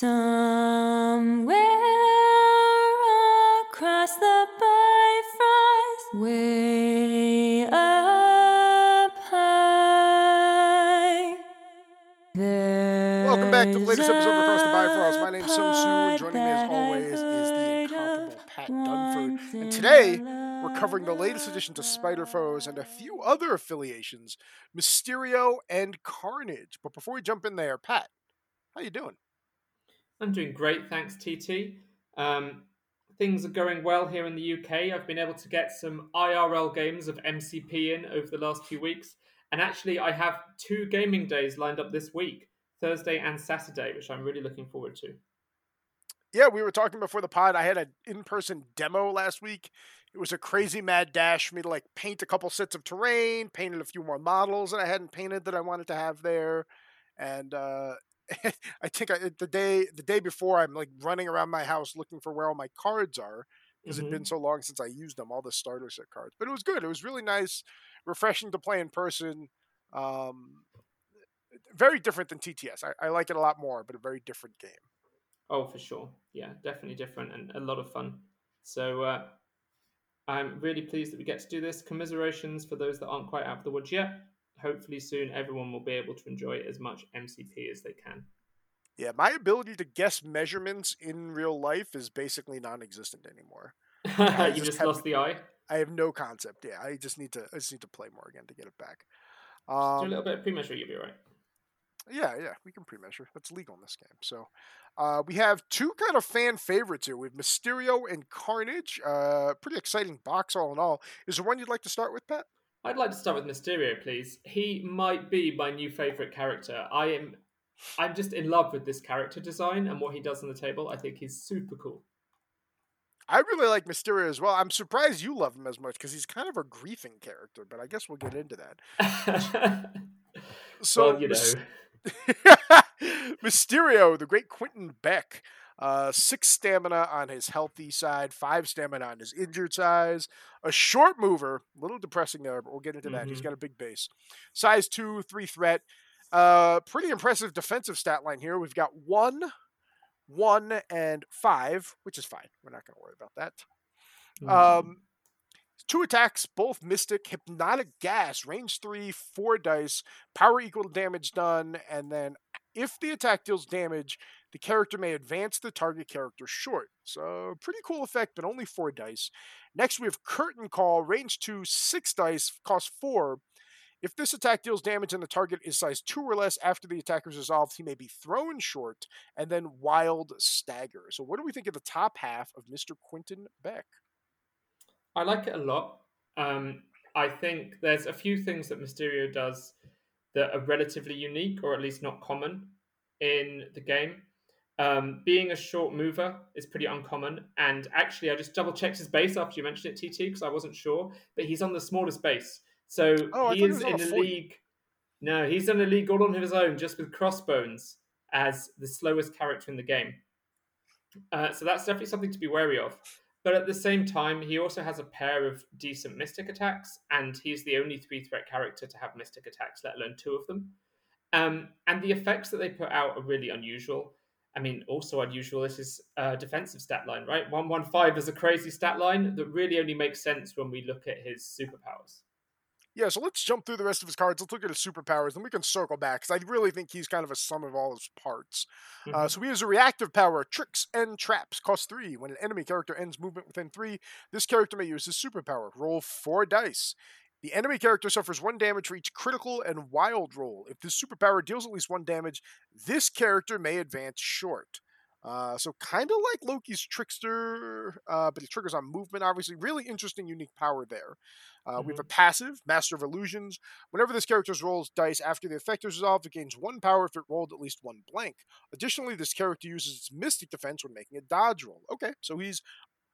Somewhere across the Bifrost, way up high. Welcome back to the latest episode of Across the Bifrost. My name's Sun Tzu, and joining me as always is the incomparable Pat Dunford. And today, we're covering the latest addition to Spider Foes and a few other affiliations, Mysterio and Carnage. But before we jump in there, Pat, how you doing? I'm doing great, thanks, TT. Um, things are going well here in the UK. I've been able to get some IRL games of MCP in over the last few weeks. And actually, I have two gaming days lined up this week Thursday and Saturday, which I'm really looking forward to. Yeah, we were talking before the pod. I had an in person demo last week. It was a crazy mad dash for me to like paint a couple sets of terrain, painted a few more models that I hadn't painted that I wanted to have there. And uh, I think I, the day the day before I'm like running around my house looking for where all my cards are because Mhm. it'd been so long since I used them, all the starter set cards. But it was good. It was really nice, refreshing to play in person. Um, very different than TTS. I, I like it a lot more, but a very different game. Oh, for sure. Yeah, definitely different and a lot of fun. So uh, I'm really pleased that we get to do this. Commiserations for those that aren't quite out of the woods yet. Hopefully, soon everyone will be able to enjoy as much MCP as they can. Yeah, my ability to guess measurements in real life is basically non-existent anymore. you just just lost the eye. I have no concept. Yeah, I just need to. I just need to play more again to get it back. Do a Um, little bit of pre-measure, you'll be right. Yeah, yeah, we can pre-measure. That's legal in this game. So, uh, we have two kind of fan favorites here. We have Mysterio and Carnage. Uh, pretty exciting box, all in all. Is there one you'd like to start with, Pat? I'd like to start with Mysterio, please. He might be my new favorite character. I am I'm just in love with this character design and what he does on the table. I think he's super cool. I really like Mysterio as well. I'm surprised you love him as much because he's kind of a griefing character, but I guess we'll get into that. So, well, you know. Mysterio, the great Quentin Beck, uh, six stamina on his healthy side, five stamina on his injured side. A short mover, a little depressing there, but we'll get into that. He's got a big base. Size two, three threat. Uh, pretty impressive defensive stat line here. We've got one, one, and five, which is fine. We're not going to worry about that. Mm. Um, two attacks, both Mystic, Hypnotic Gas, range three, four dice, power equal to damage done, and then if the attack deals damage, the character may advance the target character short. So pretty cool effect, but only four dice. Next we have Curtain Call, range two, six dice, cost four. If this attack deals damage and the target is size two or less after the attack is resolved, he may be thrown short and then wild stagger. So what do we think of the top half of Mr. Quentin Beck? I like it a lot. Um, I think there's a few things that Mysterio does that are relatively unique, or at least not common, in the game. Um, being a short mover is pretty uncommon, and actually, I just double checked his base after you mentioned it, TT, because I wasn't sure. But he's on the smallest base, so Oh, he is in 40. league. No, he's in the league all on his own, just with Crossbones as the slowest character in the game. Uh, so that's definitely something to be wary of. But at the same time, he also has a pair of decent mystic attacks, and he's the only three threat character to have mystic attacks, let alone two of them. Um, and the effects that they put out are really unusual. I mean, also unusual. This is a defensive stat line, right? One one five is a crazy stat line that really only makes sense when we look at his superpowers. Yeah, so let's jump through the rest of his cards. Let's look at his superpowers, and we can circle back because I really think he's kind of a sum of all his parts. Uh, Mhm. so he has a reactive power, tricks and traps, cost three. When an enemy character ends movement within three, this character may use his superpower. Roll four dice. The enemy character suffers one damage for each critical and wild roll. If this superpower deals at least one damage, this character may advance short. Uh, so kind of like Loki's trickster, uh, but it triggers on movement. Obviously, really interesting, unique power there. Uh, We have a passive, Master of Illusions. Whenever this character rolls dice after the effect is resolved, it gains one power if it rolled at least one blank. Additionally, this character uses its Mystic Defense when making a dodge roll. Okay, so he's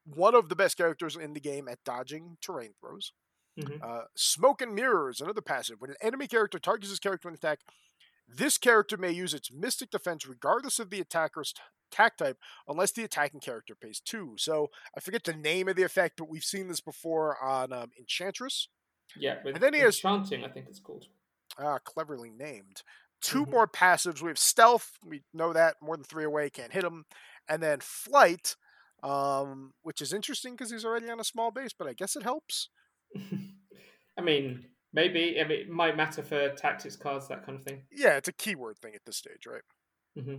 one of the best characters in the game at dodging terrain throws. Mhm. Uh, Smoke and Mirrors, another passive. When an enemy character targets this character in attack, this character may use its Mystic Defense regardless of the attacker's t- attack type, unless the attacking character pays two. So I forget the name of the effect, but we've seen this before on um, Enchantress. Yeah, with And then he has- enchanting, I think it's called. Ah, cleverly named. 2 Mhm. more passives. We have stealth. We know that more than three away can't hit him, and then flight, um, which is interesting because he's already on a small base, but I guess it helps. I mean, maybe I mean, it might matter for tactics cards, that kind of thing. Yeah, it's a keyword thing at this stage, right? hmm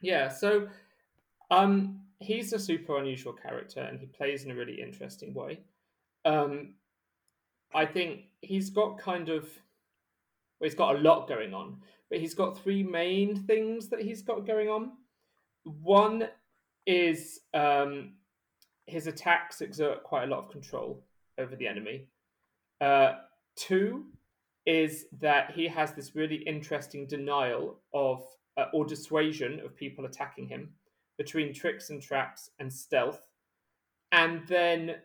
Yeah, so um, he's a super unusual character, and he plays in a really interesting way. Um, I think he's got kind of well, he's got a lot going on, but he's got three main things that he's got going on. One is um, his attacks exert quite a lot of control over the enemy. Uh, two is that he has this really interesting denial of uh, or dissuasion of people attacking him between tricks and traps and stealth. And then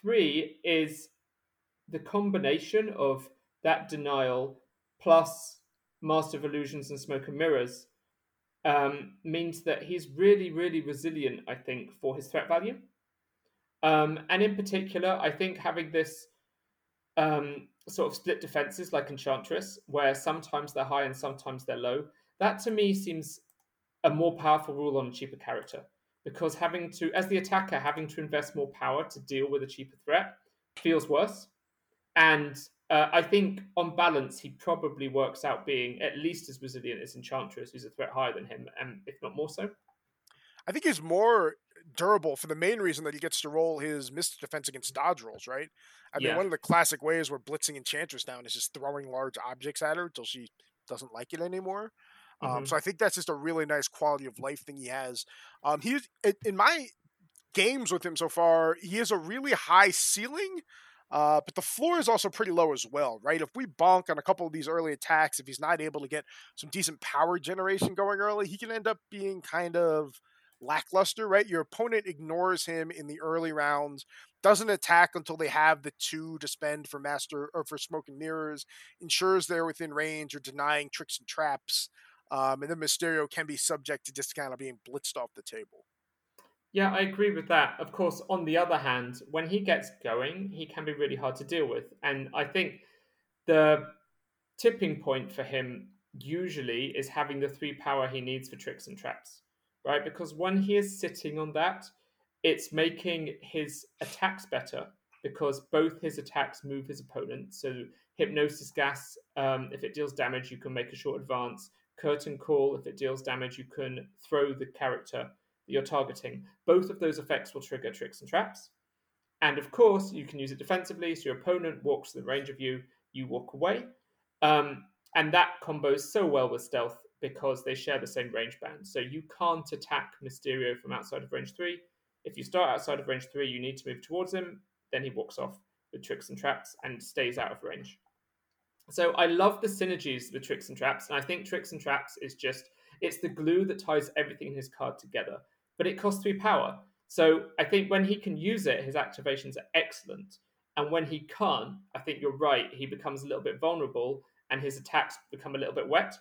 three is the combination of that denial plus Master of Illusions and Smoke and Mirrors um, means that he's really, really resilient, I think, for his threat value. Um, and in particular, I think having this um, sort of split defenses like Enchantress, where sometimes they're high and sometimes they're low, that to me seems a more powerful rule on a cheaper character. Because having to, as the attacker, having to invest more power to deal with a cheaper threat feels worse. And uh, I think on balance, he probably works out being at least as resilient as Enchantress, who's a threat higher than him, and if not more so. I think he's more durable for the main reason that he gets to roll his Mystic Defense against dodge rolls, right? I mean, one of the classic ways we're blitzing Enchantress down is just throwing large objects at her until she doesn't like it anymore. Um, Mhm. so I think that's just a really nice quality of life thing he has. Um, he's in- in my games with him so far, he has a really high ceiling, uh, but the floor is also pretty low as well, right? If we bonk on a couple of these early attacks, if he's not able to get some decent power generation going early, he can end up being kind of lackluster, right? Your opponent ignores him in the early rounds, doesn't attack until they have the two to spend for master or for smoke and mirrors, ensures they're within range or denying tricks and traps. Um, and then Mysterio can be subject to just kind of being blitzed off the table. Yeah, I agree with that. Of course, on the other hand, when he gets going, he can be really hard to deal with. And I think the tipping point for him usually is having the three power he needs for tricks and traps, right? Because when he is sitting on that, it's making his attacks better because both his attacks move his opponent. So hypnosis gas, um, if it deals damage, you can make a short advance. Curtain call, if it deals damage, you can throw the character that you're targeting. Both of those effects will trigger tricks and traps. And of course, you can use it defensively. So your opponent walks to the range of you, you walk away. Um, and that combos so well with stealth because they share the same range band. So you can't attack Mysterio from outside of range three. If you start outside of range three, you need to move towards him. Then he walks off with tricks and traps and stays out of range. So I love the synergies with tricks and traps, and I think tricks and traps is just it's the glue that ties everything in his card together. But it costs three power. So I think when he can use it, his activations are excellent. And when he can't, I think you're right, he becomes a little bit vulnerable and his attacks become a little bit wet.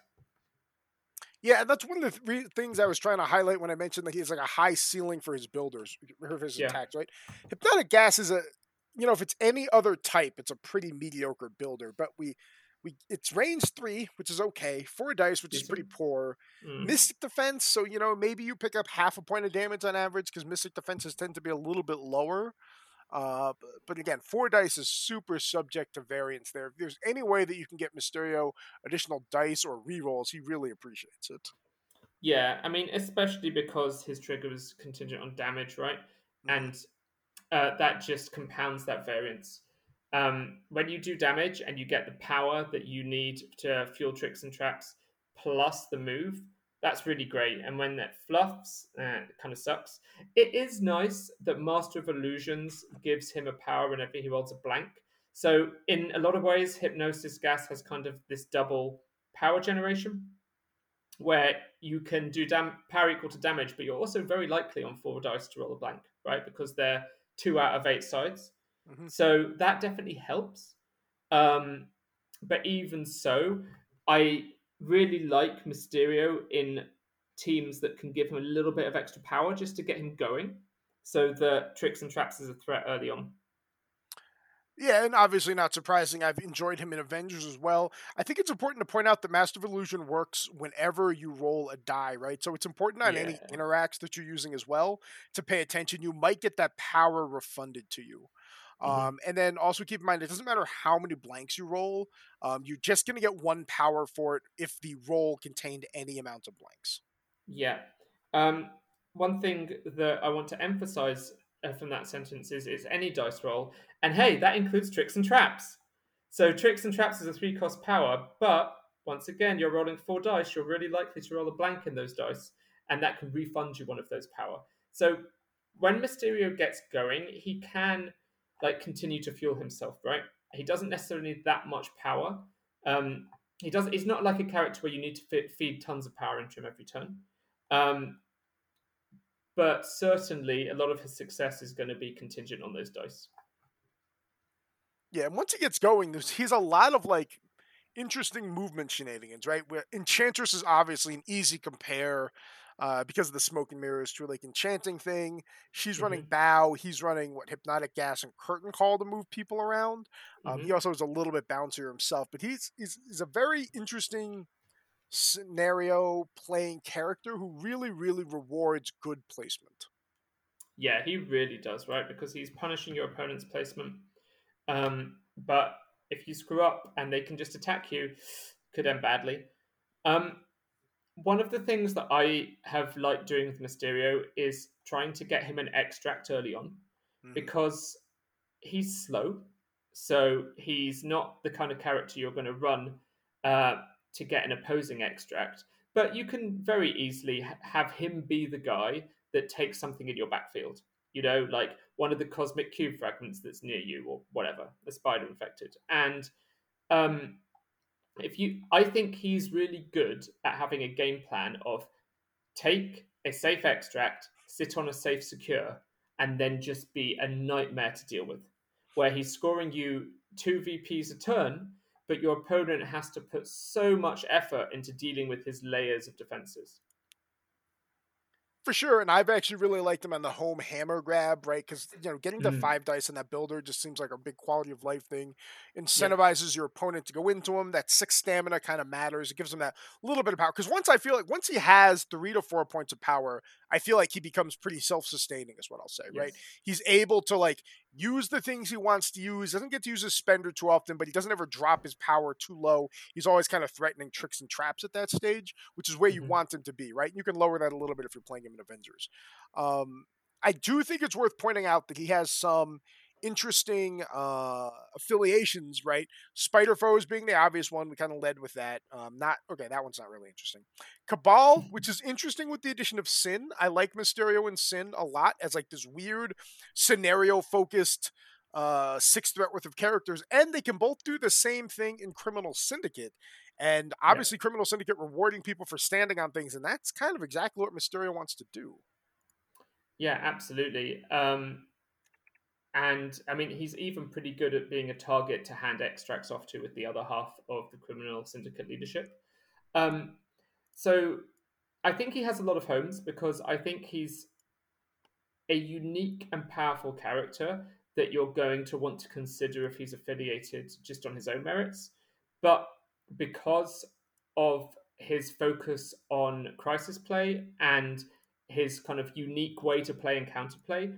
Yeah, that's one of the th- things I was trying to highlight when I mentioned that he has like a high ceiling for his builders, or his Yeah. attacks, right? Hypnotic gas is a, you know, if it's any other type, it's a pretty mediocre builder. But we, we, it's range three, which is okay. Four dice, which is pretty poor. Mm. Mystic defense, so you know maybe you pick up half a point of damage on average because mystic defenses tend to be a little bit lower. Uh, but again, four dice is super subject to variance there. If there's any way that you can get Mysterio additional dice or rerolls, he really appreciates it. Yeah, I mean, especially because his trigger is contingent on damage, right? And uh, that just compounds that variance. Um, when you do damage and you get the power that you need to fuel tricks and traps plus the move, that's really great. And when that fluffs, uh, it kind of sucks. It is nice that Master of Illusions gives him a power whenever he rolls a blank. So, in a lot of ways, Hypnosis Gas has kind of this double power generation where you can do dam- power equal to damage, but you're also very likely on four dice to roll a blank, right? Because they're two out of eight sides. Mhm. So that definitely helps. Um, but even so, I really like Mysterio in teams that can give him a little bit of extra power just to get him going, so that tricks and traps is a threat early on. Yeah, and obviously not surprising. I've enjoyed him in Avengers as well. I think it's important to point out that Master of Illusion works whenever you roll a die, right? So it's important on any Yeah. interacts that you're using as well to pay attention. You might get that power refunded to you. Hmm Um, and then also keep in mind, it doesn't matter how many blanks you roll, um, you're just going to get one power for it if the roll contained any amount of blanks. Yeah. Um, one thing that I want to emphasize uh, from that sentence is it's any dice roll, and hey, that includes tricks and traps. So tricks and traps is a three cost power, but once again, you're rolling four dice. You're really likely to roll a blank in those dice, and that can refund you one of those power. So when Mysterio gets going, he can like continue to fuel himself, right? He doesn't necessarily need that much power. Um, he does. He's not like a character where you need to feed tons of power into him every turn. Um, but certainly, a lot of his success is going to be contingent on those dice. Yeah, and once he gets going, there's he's a lot of like interesting movement shenanigans, right? Where Enchantress is obviously an easy compare uh, because of the smoke and mirrors to like enchanting thing. She's running hmm bow, he's running what hypnotic gas and curtain call to move people around. Um, hmm he also is a little bit bouncier himself, but he's he's, he's a very interesting scenario playing character who really really rewards good placement. Yeah, he really does, right? Because he's punishing your opponent's placement. Um, but if you screw up and they can just attack you, could end badly. Um, one of the things that I have liked doing with Mysterio is trying to get him an extract early on Mhm. because he's slow. So he's not the kind of character you're going to run uh, to get an opposing extract. But you can very easily ha- have him be the guy that takes something in your backfield. You know, like one of the cosmic cube fragments that's near you, or whatever, the spider infected. And um, if you, I think he's really good at having a game plan of take a safe extract, sit on a safe secure, and then just be a nightmare to deal with. Where he's scoring you two VPs a turn, but your opponent has to put so much effort into dealing with his layers of defenses. For sure, and I've actually really liked him on the home hammer grab, right? Because you know, getting the Mm. five dice in that builder just seems like a big quality of life thing. Yeah. Incentivizes your opponent to go into him. That six stamina kind of matters. It gives him that little bit of power. Because once I feel like once he has three to four points of power, I feel like he becomes pretty self-sustaining, is what I'll say, right? He's able to like use the things he wants to use. Doesn't get to use his spender too often, but he doesn't ever drop his power too low. He's always kind of threatening tricks and traps at that stage, which is where you hmm want him to be, right? You can lower that a little bit if you're playing him in Avengers. Um, I do think it's worth pointing out that he has some interesting uh, affiliations, right? Spider Foes being the obvious one. We kind of led with that. Um, not okay. That one's not really interesting. Cabal, which is interesting with the addition of Sin. I like Mysterio and Sin a lot as like this weird scenario focused uh six threat worth of characters and they can both do the same thing in criminal syndicate and Yeah. obviously criminal syndicate rewarding people for standing on things and that's kind of exactly what mysterio wants to do Yeah, absolutely. Um, and I mean, he's even pretty good at being a target to hand extracts off to with the other half of the criminal syndicate leadership. Um, so I think he has a lot of homes because I think he's a unique and powerful character that you're going to want to consider if he's affiliated just on his own merits. But because of his focus on crisis play and his kind of unique way to play and counterplay,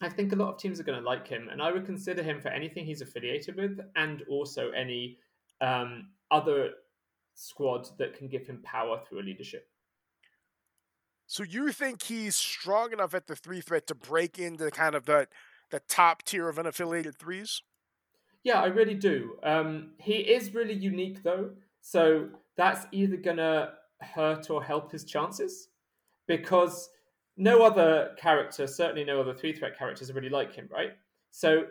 I think a lot of teams are going to like him, and I would consider him for anything he's affiliated with, and also any um, other squad that can give him power through a leadership. so you think he's strong enough at the three threat to break into kind of the the top tier of unaffiliated threes Yeah, I really do. Um, he is really unique, though, so that's either going to hurt or help his chances because no other character, certainly no other three threat characters, are really like him, right? So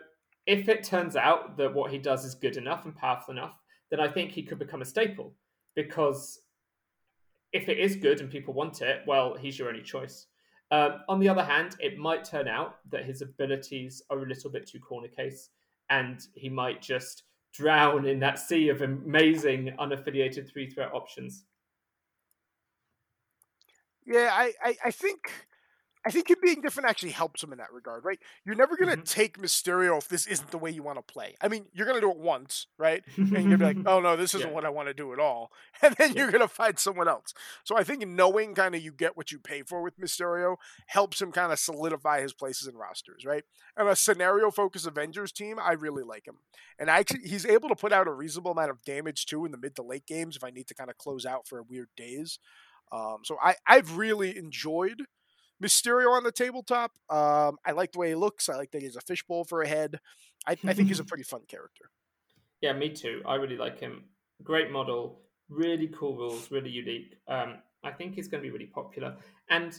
if it turns out that what he does is good enough and powerful enough, then I think he could become a staple because if it is good and people want it, well, he's your only choice. Um, on the other hand, it might turn out that his abilities are a little bit too corner case, and he might just drown in that sea of amazing unaffiliated three threat options. Yeah, I, I, I think I think him being different actually helps him in that regard, right? You're never gonna Mhm. take Mysterio if this isn't the way you want to play. I mean, you're gonna do it once, right? And you're like, oh no, this isn't Yeah. what I want to do at all. And then Yeah. you're gonna find someone else. So I think knowing kind of you get what you pay for with Mysterio helps him kind of solidify his places in rosters, right? And a scenario focused Avengers team, I really like him. And I actually he's able to put out a reasonable amount of damage too in the mid to late games if I need to kind of close out for weird days. Um, so I, I've really enjoyed Mysterio on the tabletop. Um, I like the way he looks. I like that he's a fishbowl for a head. I, I think he's a pretty fun character. Yeah, me too. I really like him. Great model, really cool rules, really unique. Um, I think he's going to be really popular. And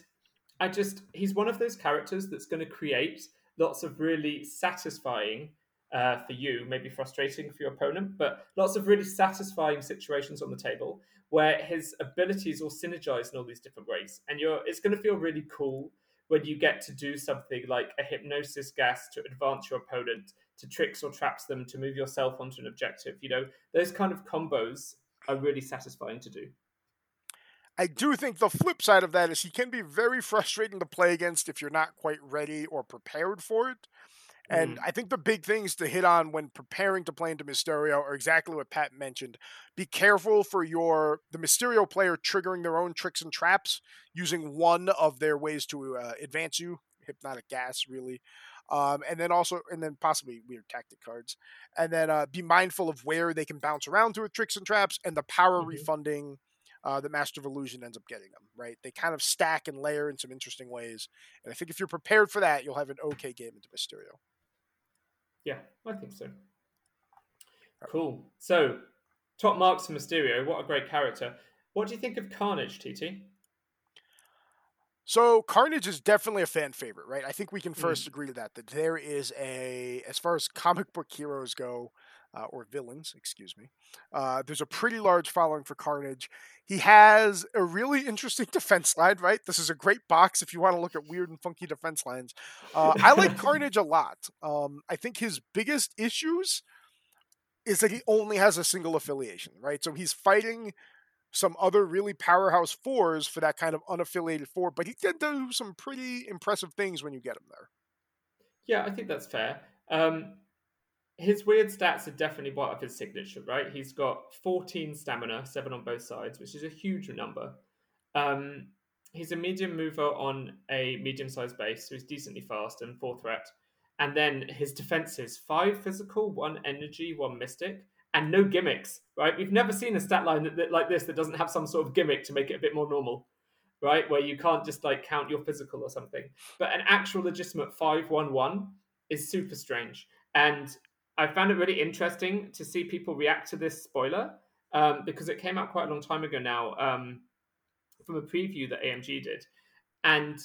I just, he's one of those characters that's going to create lots of really satisfying uh, for you, maybe frustrating for your opponent, but lots of really satisfying situations on the table where his abilities all synergize in all these different ways. And you're, it's going to feel really cool when you get to do something like a hypnosis gas to advance your opponent to tricks or traps them to move yourself onto an objective. You know, those kind of combos are really satisfying to do. I do think the flip side of that is he can be very frustrating to play against if you're not quite ready or prepared for it. And I think the big things to hit on when preparing to play into Mysterio are exactly what Pat mentioned. Be careful for your the Mysterio player triggering their own tricks and traps using one of their ways to uh, advance you, hypnotic gas, really. Um, and then also, and then possibly weird tactic cards. And then uh, be mindful of where they can bounce around to with tricks and traps and the power Mhm. refunding uh, the Master of Illusion ends up getting them, right? They kind of stack and layer in some interesting ways. And I think if you're prepared for that, you'll have an okay game into Mysterio. Yeah, I think so. Cool. So, top marks for Mysterio. What a great character. What do you think of Carnage, TT? So Carnage is definitely a fan favorite, right? I think we can hmm. first agree to that. That there is a, as far as comic book heroes go, uh, or villains, excuse me, uh, there's a pretty large following for Carnage. He has a really interesting defense line, right? This is a great box if you want to look at weird and funky defense lines. Uh, I like Carnage a lot. Um, I think his biggest issues is that he only has a single affiliation, right? So he's fighting some other really powerhouse fours for that kind of unaffiliated four, but he did do some pretty impressive things when you get him there. Yeah, I think that's fair. Um, his weird stats are definitely part of his signature, right? He's got 14 stamina, seven on both sides, which is a huge number. Um, he's a medium mover on a medium sized base, so he's decently fast and four threat. And then his defenses five physical, one energy, one mystic, and no gimmicks, right? We've never seen a stat line that, that, like this that doesn't have some sort of gimmick to make it a bit more normal, right? Where you can't just like count your physical or something. But an actual legitimate 511 is super strange. And I found it really interesting to see people react to this spoiler um, because it came out quite a long time ago now um, from a preview that AMG did. And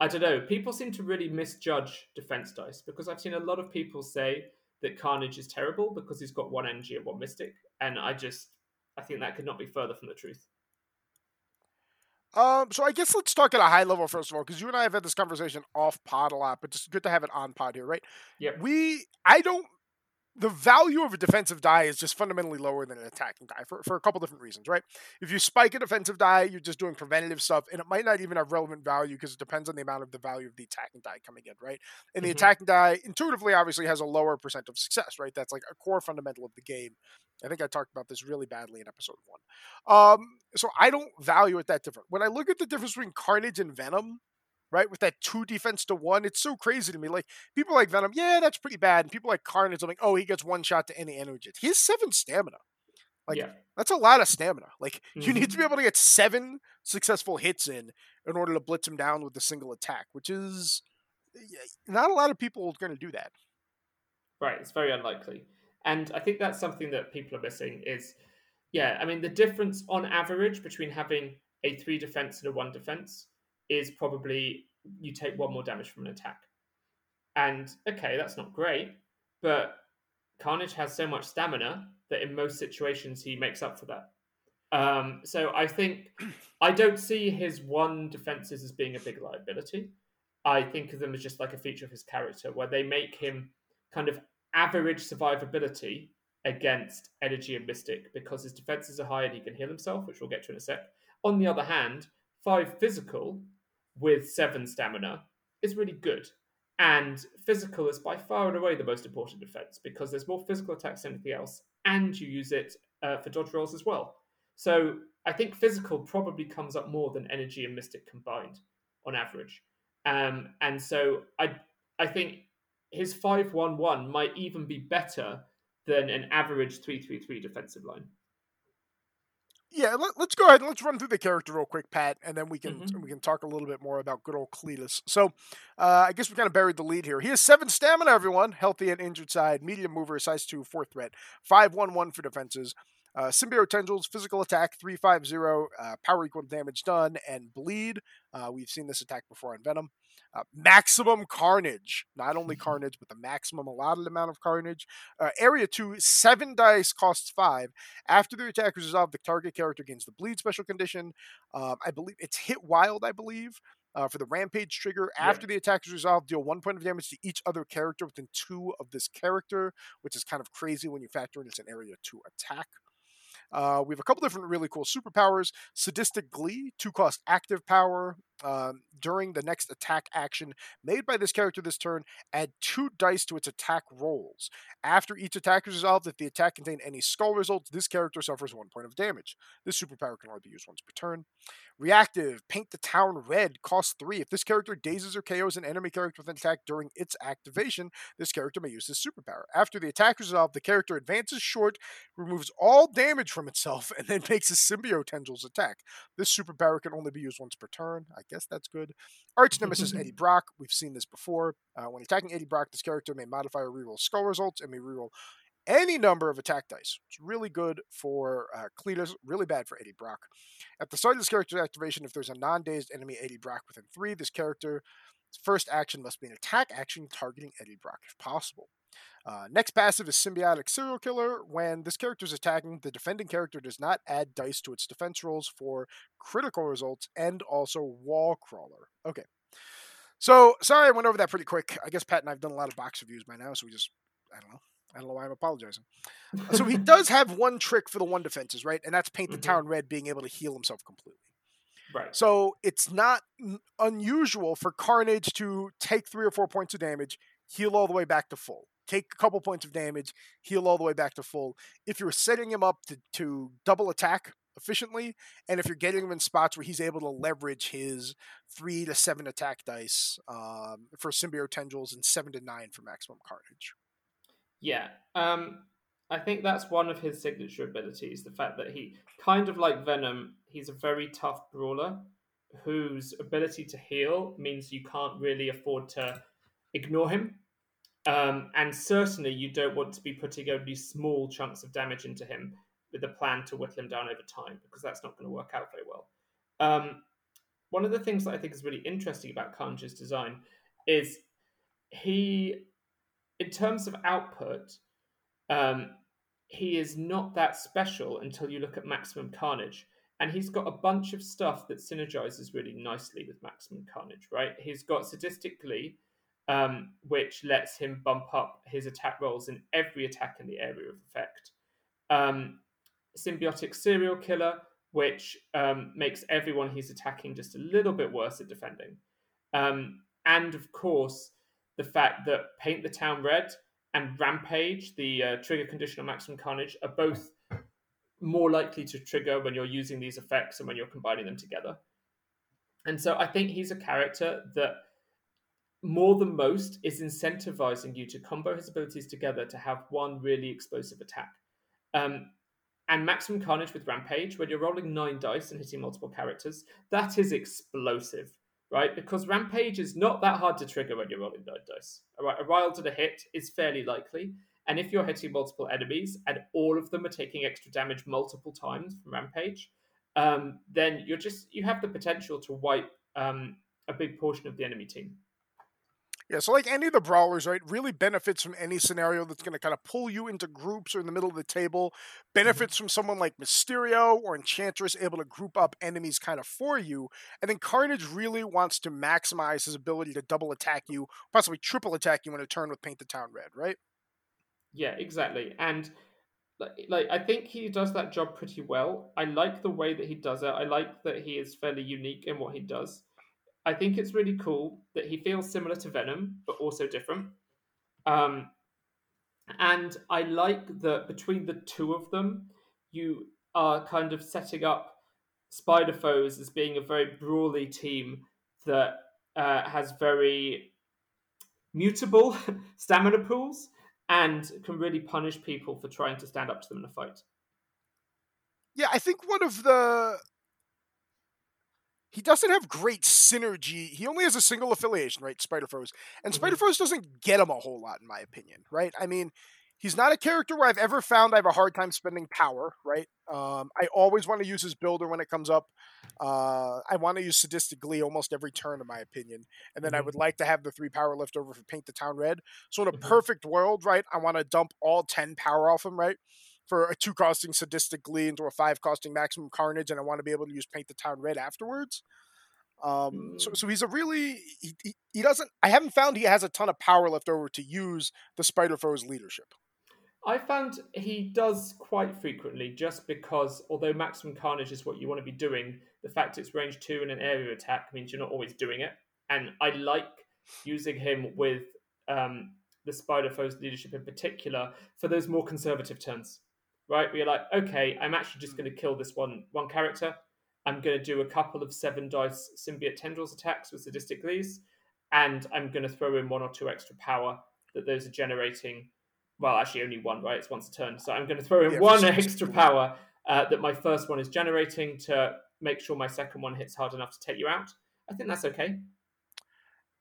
I don't know, people seem to really misjudge defense dice because I've seen a lot of people say that Carnage is terrible because he's got one energy and one mystic. And I just, I think that could not be further from the truth. Um, so I guess let's talk at a high level first of all, because you and I have had this conversation off pod a lot, but it's good to have it on pod here, right? Yeah. We, I don't. The value of a defensive die is just fundamentally lower than an attacking die for, for a couple different reasons, right? If you spike a defensive die, you're just doing preventative stuff, and it might not even have relevant value because it depends on the amount of the value of the attacking die coming in, right? And the Mhm. attacking die intuitively obviously has a lower percent of success, right? That's like a core fundamental of the game. I think I talked about this really badly in episode one. Um, so I don't value it that different. When I look at the difference between Carnage and Venom, right, with that two defense to one, it's so crazy to me. Like people like Venom, yeah, that's pretty bad. And people like Carnage, I'm like, oh, he gets one shot to any energy. He has seven stamina. Like yeah. that's a lot of stamina. Like you need to be mm-hmm. able to get seven successful hits in in order to blitz him down with a single attack, which is not a lot of people are going to do that. Right, it's very unlikely. And I think that's something that people are missing is yeah, I mean the difference on average between having a three defense and a one defense is probably you take one more damage from an attack. And okay, that's not great, but Carnage has so much stamina that in most situations he makes up for that. Um, so I think I don't see his one defenses as being a big liability. I think of them as just like a feature of his character, where they make him kind of average survivability against energy and mystic because his defenses are high and he can heal himself, which we'll get to in a sec. On the other hand, five physical with seven stamina is really good. And physical is by far and away the most important defense because there's more physical attacks than anything else, and you use it uh, for dodge rolls as well. So I think physical probably comes up more than energy and mystic combined on average. Um, and so I I think his five one one might even be better than an average three three three defensive line. Yeah, let, us go ahead and let's run through the character real quick, Pat, and then we can Mhm. we can talk a little bit more about good old Cletus. So, uh, I guess we kind of buried the lead here. He has seven stamina, everyone, healthy and injured side, medium mover, size two, four threat, five one one for defenses. Uh, symbiote tendrils, physical attack, 350, uh, power equal damage done, and bleed. Uh, we've seen this attack before on Venom. Uh, maximum carnage, not only carnage, but the maximum allotted amount of carnage. Uh, area 2, 7 dice, costs 5. After the attack is resolved, the target character gains the bleed special condition. Um, I believe it's hit wild, I believe. Uh, for the rampage trigger, Yeah. after the attack is resolved, deal one point of damage to each other character within two of this character, which is kind of crazy when you factor in it's an area two attack. Uh, we have a couple different really cool superpowers. Sadistic Glee, two cost active power. Um, during the next attack action made by this character this turn, add two dice to its attack rolls. After each attack is resolved, if the attack contained any skull results, this character suffers one point of damage. This superpower can only be used once per turn. Reactive, paint the town red, cost three. If this character dazes or KOs an enemy character with an attack during its activation, this character may use this superpower. After the attack is resolved, the character advances short, removes all damage from itself, and then makes a symbiote tendrils attack. This superpower can only be used once per turn. I guess that's good. Arch Nemesis Eddie Brock. We've seen this before. Uh, when attacking Eddie Brock, this character may modify or reroll skull results and may reroll any number of attack dice. It's really good for uh, Cletus, really bad for Eddie Brock. At the start of this character's activation, if there's a non dazed enemy Eddie Brock within three, this character's first action must be an attack action targeting Eddie Brock if possible. Uh, next passive is Symbiotic Serial Killer. When this character is attacking, the defending character does not add dice to its defense rolls for critical results and also Wall Crawler. Okay. So, sorry I went over that pretty quick. I guess Pat and I have done a lot of box reviews by now, so we just, I don't know. I don't know why I'm apologizing. So he does have one trick for the one defenses, right? And that's paint the Mhm. town red, being able to heal himself completely. Right. So it's not unusual for Carnage to take three or four points of damage, heal all the way back to full. Take a couple points of damage, heal all the way back to full. If you're setting him up to, to double attack efficiently, and if you're getting him in spots where he's able to leverage his three to seven attack dice um, for symbiote tendrils and seven to nine for maximum carnage. Yeah. Um, I think that's one of his signature abilities. The fact that he, kind of like Venom, he's a very tough brawler whose ability to heal means you can't really afford to ignore him. Um, and certainly you don't want to be putting only small chunks of damage into him with a plan to whittle him down over time because that's not going to work out very well. Um, one of the things that I think is really interesting about Carnage's design is he, in terms of output, um, he is not that special until you look at Maximum Carnage. And he's got a bunch of stuff that synergizes really nicely with Maximum Carnage, right? He's got Sadistic Glee, um, which lets him bump up his attack rolls in every attack in the area of effect. Um, Symbiotic Serial Killer, which um, makes everyone he's attacking just a little bit worse at defending. Um, and of course, the fact that Paint the Town Red and Rampage, the uh, trigger condition of Maximum Carnage, are both more likely to trigger when you're using these effects and when you're combining them together. And so I think he's a character that more than most is incentivizing you to combo his abilities together to have one really explosive attack. Um, and Maximum Carnage with Rampage, when you're rolling nine dice and hitting multiple characters, that is explosive, right? Because Rampage is not that hard to trigger when you're rolling nine dice. All right, a rile to the hit is fairly likely. And if you're hitting multiple enemies and all of them are taking extra damage multiple times from Rampage, um, then you're just you have the potential to wipe um, a big portion of the enemy team. Yeah, so like any of the brawlers, right, really benefits from any scenario that's going to kind of pull you into groups or in the middle of the table. Mm-hmm. Benefits from someone like Mysterio or Enchantress able to group up enemies kind of for you. And then Carnage really wants to maximize his ability to double attack you, possibly triple attack you in a turn with Paint the Town Red, right? Yeah, exactly. And like, like I think he does that job pretty well. I like the way that he does it. I like that he is fairly unique in what he does. I think it's really cool that he feels similar to Venom, but also different. Um, and I like that between the two of them, you are kind of setting up Spider Foes as being a very brawly team that uh, has very mutable stamina pools and can really punish people for trying to stand up to them in a fight. Yeah, I think one of the he doesn't have great synergy. He only has a single affiliation, right? Spider Foes. And Spider Foes doesn't get him a whole lot, in my opinion, right? I mean, he's not a character where I've ever found I have a hard time spending power, right? Um, I always want to use his builder when it comes up. Uh, I want to use Sadistic Glee almost every turn, in my opinion. And then mm-hmm. I would like to have the three power left over for Paint the Town Red. So, in a mm-hmm. perfect world, right, I want to dump all 10 power off him, right? For a two costing sadistic glee into a five costing maximum carnage, and I want to be able to use paint the town red afterwards. Um, so, mm. so he's a really he, he, he, doesn't. I haven't found he has a ton of power left over to use the Spider Foe's leadership. I found he does quite frequently, just because although maximum carnage is what you want to be doing, the fact it's range two and an area attack means you're not always doing it. And I like using him with um, the Spider Foe's leadership in particular for those more conservative turns right? Where you're like, okay, I'm actually just going to kill this one one character. I'm going to do a couple of seven dice symbiote tendrils attacks with sadistic glees, and I'm going to throw in one or two extra power that those are generating. Well, actually, only one, right? It's once a turn. So I'm going to throw in yeah, one extra power uh, that my first one is generating to make sure my second one hits hard enough to take you out. I think that's okay.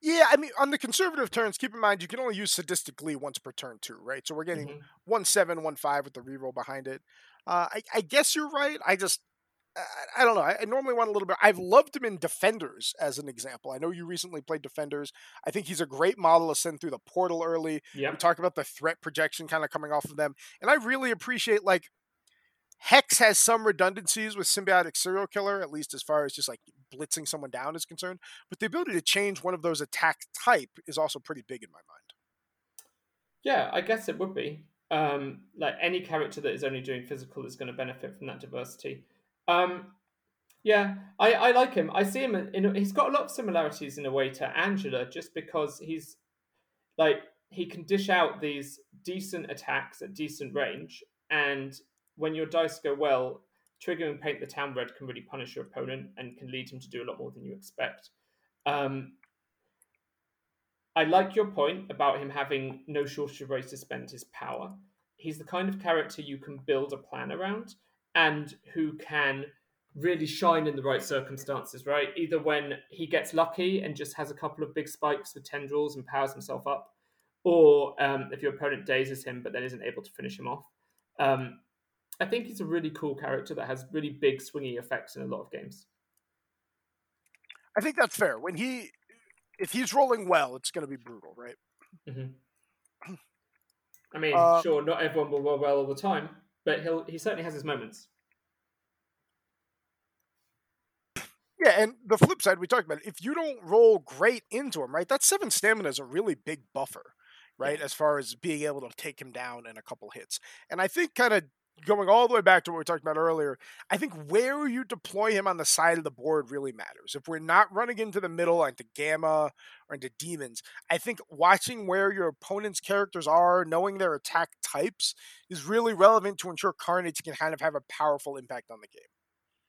Yeah, I mean, on the conservative turns, keep in mind you can only use sadistic glee once per turn too, right? So we're getting mm-hmm. one seven, one five with the reroll behind it. Uh, I, I, guess you're right. I just, I, I don't know. I, I, normally want a little bit. I've loved him in Defenders as an example. I know you recently played Defenders. I think he's a great model to send through the portal early. Yep. We talk about the threat projection kind of coming off of them, and I really appreciate like Hex has some redundancies with symbiotic serial killer, at least as far as just like blitzing someone down is concerned. But the ability to change one of those attack type is also pretty big in my mind. Yeah, I guess it would be. Um, like any character that is only doing physical is going to benefit from that diversity. Um, yeah, I, I like him. I see him in, he's got a lot of similarities in a way to Angela, just because he's like he can dish out these decent attacks at decent range, and when your dice go well, triggering Paint the Town Red can really punish your opponent and can lead him to do a lot more than you expect. Um, I like your point about him having no shortage of ways to spend his power. He's the kind of character you can build a plan around and who can really shine in the right circumstances, right? Either when he gets lucky and just has a couple of big spikes with tendrils and powers himself up, or um, if your opponent dazes him but then isn't able to finish him off. Um, I think he's a really cool character that has really big swingy effects in a lot of games. I think that's fair. When he, if he's rolling well, it's going to be brutal, right? Mm-hmm. I mean, uh, sure, not everyone will roll well all the time, but he'll he certainly has his moments. Yeah, and the flip side we talked about, if you don't roll great into him, right, that seven stamina is a really big buffer, right, yeah. as far as being able to take him down in a couple hits. And I think kind of going all the way back to what we talked about earlier, I think where you deploy him on the side of the board really matters. If we're not running into the middle, into Gamma or into Demons, I think watching where your opponent's characters are, knowing their attack types, is really relevant to ensure Carnage can kind of have a powerful impact on the game.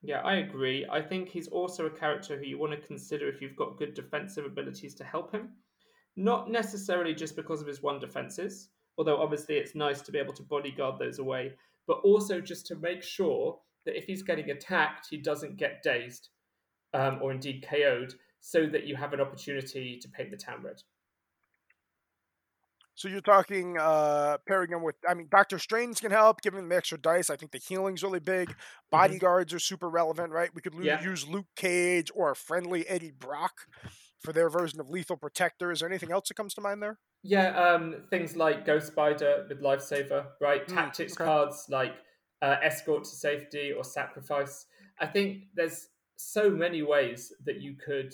Yeah, I agree. I think he's also a character who you want to consider if you've got good defensive abilities to help him. Not necessarily just because of his one defenses, although obviously it's nice to be able to bodyguard those away but also just to make sure that if he's getting attacked, he doesn't get dazed um, or indeed KO'd, so that you have an opportunity to paint the town red. So you're talking uh, pairing him with, I mean, Doctor Strange can help, giving him the extra dice. I think the healing's really big. Mm-hmm. Bodyguards mm-hmm. are super relevant, right? We could yeah. use Luke Cage or a friendly Eddie Brock for their version of Lethal Protector. Is there anything else that comes to mind there? Yeah, um, things like Ghost Spider with Lifesaver, right? Mm, Tactics okay. cards like uh, Escort to Safety or Sacrifice. I think there's so many ways that you could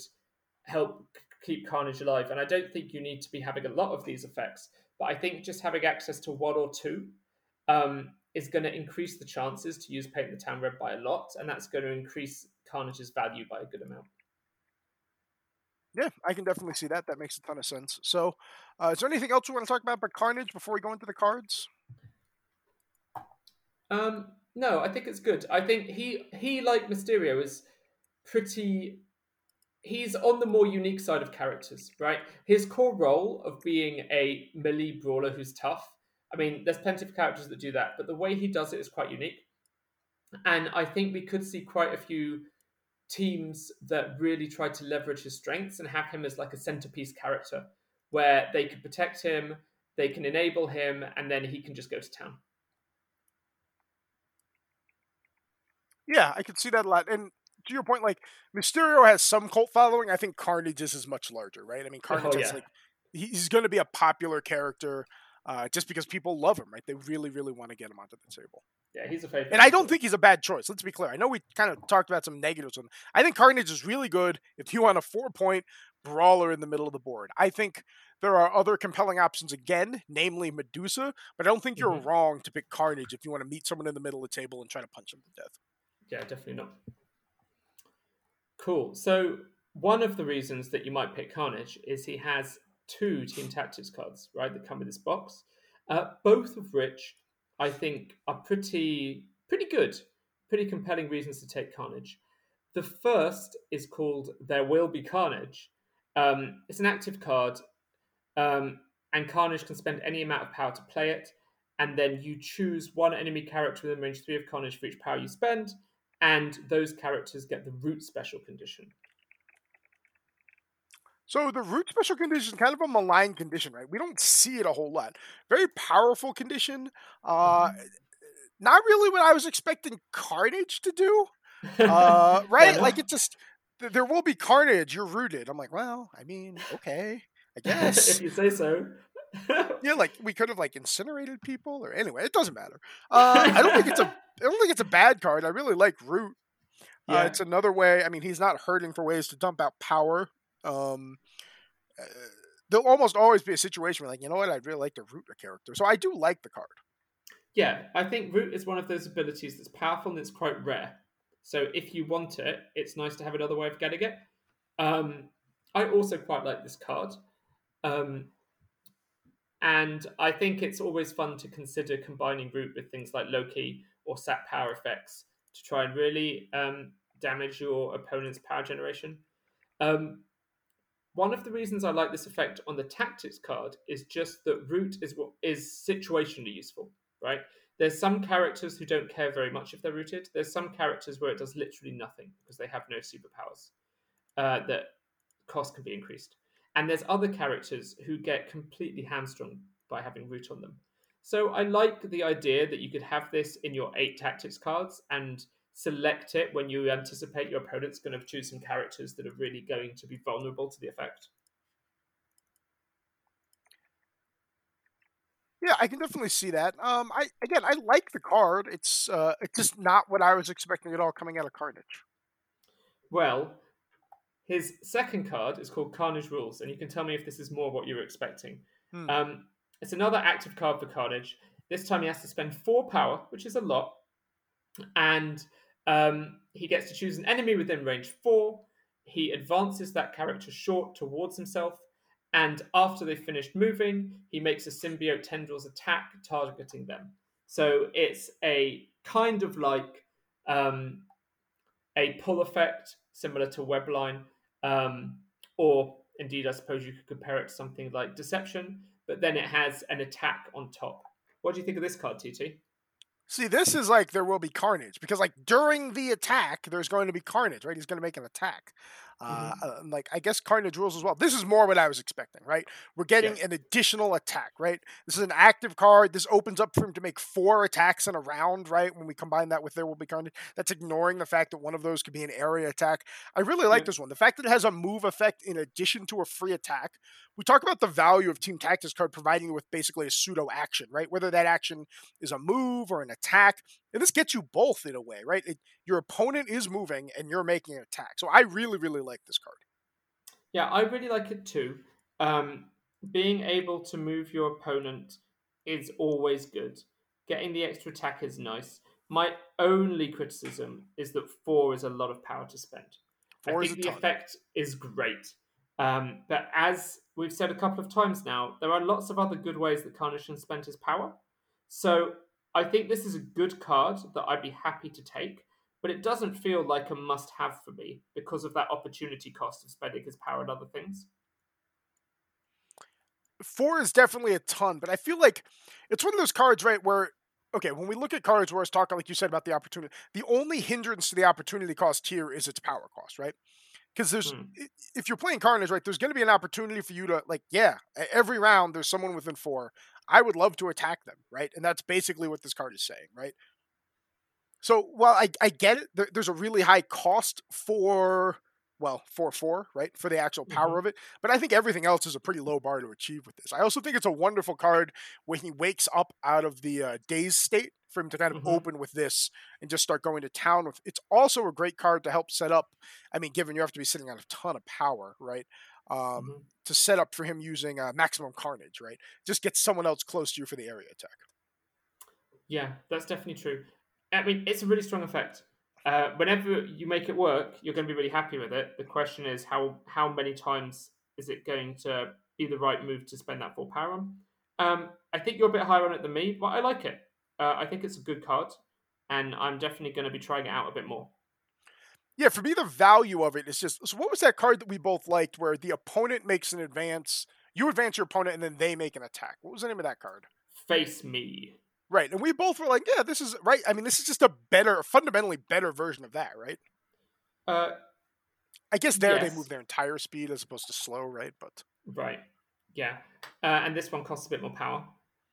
help keep Carnage alive, and I don't think you need to be having a lot of these effects. But I think just having access to one or two um, is going to increase the chances to use Paint the Town Red by a lot, and that's going to increase Carnage's value by a good amount. Yeah, I can definitely see that. That makes a ton of sense. So, uh, is there anything else we want to talk about about Carnage before we go into the cards? Um, no, I think it's good. I think he he like Mysterio is pretty. He's on the more unique side of characters, right? His core role of being a melee brawler who's tough. I mean, there's plenty of characters that do that, but the way he does it is quite unique. And I think we could see quite a few teams that really try to leverage his strengths and have him as like a centerpiece character where they can protect him, they can enable him, and then he can just go to town. Yeah, I can see that a lot. And to your point, like Mysterio has some cult following. I think Carnage is much larger, right? I mean, oh, Carnage Oh, is like he's going to be a popular character uh, just because people love him, right? They really, really want to get him onto the table. Yeah, he's a favorite. And I don't think he's a bad choice. Let's be clear. I know we kind of talked about some negatives on. I think Carnage is really good if you want a four-point brawler in the middle of the board. I think there are other compelling options again, namely Medusa, but I don't think you're Mhm. wrong to pick Carnage if you want to meet someone in the middle of the table and try to punch him to death. Yeah, definitely not. Cool. So one of the reasons that you might pick Carnage is he has two team tactics cards, right, that come with this box. Uh, both of which I think are pretty pretty good, pretty compelling reasons to take Carnage. The first is called There Will Be Carnage. Um, it's an active card, um, and Carnage can spend any amount of power to play it, and then you choose one enemy character within range three of Carnage for each power you spend, and those characters get the root special condition. So the root special condition is kind of a malign condition, right? We don't see it a whole lot. Very powerful condition. Uh, not really what I was expecting Carnage to do. Uh, right? Like it just th- there will be carnage. You're rooted. I'm like, well, I mean, okay, I guess. if you say so. yeah, like we could have like incinerated people, or anyway, it doesn't matter. Uh, I don't think it's a. I don't think it's a bad card. I really like root. Uh, Yeah. it's another way. I mean, he's not hurting for ways to dump out power. Um, uh, there'll almost always be a situation where, like, you know what, I'd really like to root a character. So I do like the card. Yeah, I think root is one of those abilities that's powerful and it's quite rare. So if you want it, it's nice to have another way of getting it. Um, I also quite like this card. Um, and I think it's always fun to consider combining root with things like Loki or sap power effects to try and really um, damage your opponent's power generation. Um, one of the reasons I like this effect on the tactics card is just that root is what is situationally useful, right? There's some characters who don't care very much if they're rooted. There's some characters where it does literally nothing because they have no superpowers uh, that cost can be increased. And there's other characters who get completely hamstrung by having root on them. So I like the idea that you could have this in your eight tactics cards and select it when you anticipate your opponent's going to choose some characters that are really going to be vulnerable to the effect. Yeah, I can definitely see that. Um, I again, I like the card. It's uh, it's just not what I was expecting at all coming out of Carnage. Well, his second card is called Carnage Rules, and you can tell me if this is more what you were expecting. Hmm. Um, it's another active card for Carnage. This time he has to spend four power, which is a lot, and um, he gets to choose an enemy within range four. He advances that character short towards himself, and after they've finished moving, he makes a symbiote tendrils attack targeting them. So it's a kind of like um, a pull effect similar to Webline, um, or indeed, I suppose you could compare it to something like Deception, but then it has an attack on top. What do you think of this card, TT? See, this is like there will be carnage because, like, during the attack, there's going to be carnage, right? He's going to make an attack. Uh, uh, like, I guess carnage rules as well. This is more what I was expecting, right? We're getting Yes. an additional attack, right? This is an active card. This opens up for him to make four attacks in a round, right? When we combine that with there will be carnage, that's ignoring the fact that one of those could be an area attack. I really like Yeah. this one. The fact that it has a move effect in addition to a free attack. We talk about the value of Team Tactics card providing you with basically a pseudo action, right? Whether that action is a move or an attack. And this gets you both in a way, right? It, your opponent is moving and you're making an attack. So I really, really like this card. Yeah, I really like it too. Um, being able to move your opponent is always good. Getting the extra attack is nice. My only criticism is that four is a lot of power to spend. Four I is think the ton. effect is great. Um, but as we've said a couple of times now, there are lots of other good ways that Carnage can spend his power. So I think this is a good card that I'd be happy to take, but it doesn't feel like a must have for me because of that opportunity cost of spending his power and other things. Four is definitely a ton, but I feel like it's one of those cards, right, where okay, when we look at cards where it's talking like you said about the opportunity, the only hindrance to the opportunity cost here is its power cost, right? Because there's hmm. i- if you're playing Carnage, right, there's going to be an opportunity for you to like, yeah, every round there's someone within four. I would love to attack them, right? And that's basically what this card is saying, right? So while I I get it, there, there's a really high cost for well four four right for the actual power of it, but I think everything else is a pretty low bar to achieve with this. I also think it's a wonderful card when he wakes up out of the uh, daze state for him to kind of Mhm. open with this and just start going to town with. It's also a great card to help set up. I mean, given you have to be sitting on a ton of power, right? Um, Mhm. To set up for him using uh, maximum carnage, right? Just get someone else close to you for the area attack. Yeah, that's definitely true. I mean, it's a really strong effect. Uh, whenever you make it work, you're going to be really happy with it. The question is how how many times is it going to be the right move to spend that full power on? Um, I think you're a bit higher on it than me, but I like it. Uh, I think it's a good card, and I'm definitely going to be trying it out a bit more. Yeah, for me, the value of it is just. So, what was that card that we both liked, where the opponent makes an advance, you advance your opponent, and then they make an attack? What was the name of that card? Face me. Right, and we both were like, "Yeah, this is right." I mean, this is just a better, fundamentally better version of that, right? Uh, I guess there they move their entire speed as opposed to slow, right? But Right. Yeah. Uh, and this one costs a bit more power.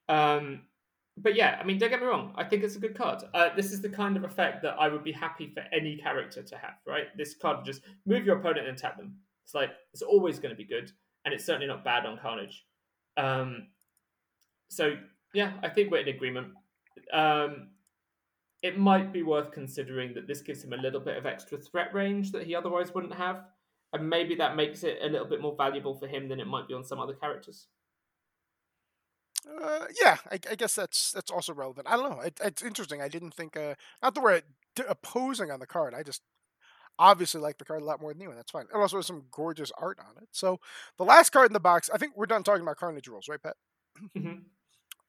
Um, but yeah, I mean, don't get me wrong. I think it's a good card. Uh, this is the kind of effect that I would be happy for any character to have, right? This card just move your opponent and attack them. It's like, it's always going to be good. And it's certainly not bad on Carnage. Um, so yeah, I think we're in agreement. Um, it might be worth considering that this gives him a little bit of extra threat range that he otherwise wouldn't have and maybe that makes it a little bit more valuable for him than it might be on some other characters. Uh, yeah, I, I guess that's that's also relevant. I don't know. It, it's interesting. I didn't think uh, not that we're d- opposing on the card. I just obviously like the card a lot more than you, and that's fine. And also has some gorgeous art on it. So the last card in the box, I think we're done talking about Carnage rules, right, Pat? Mhm.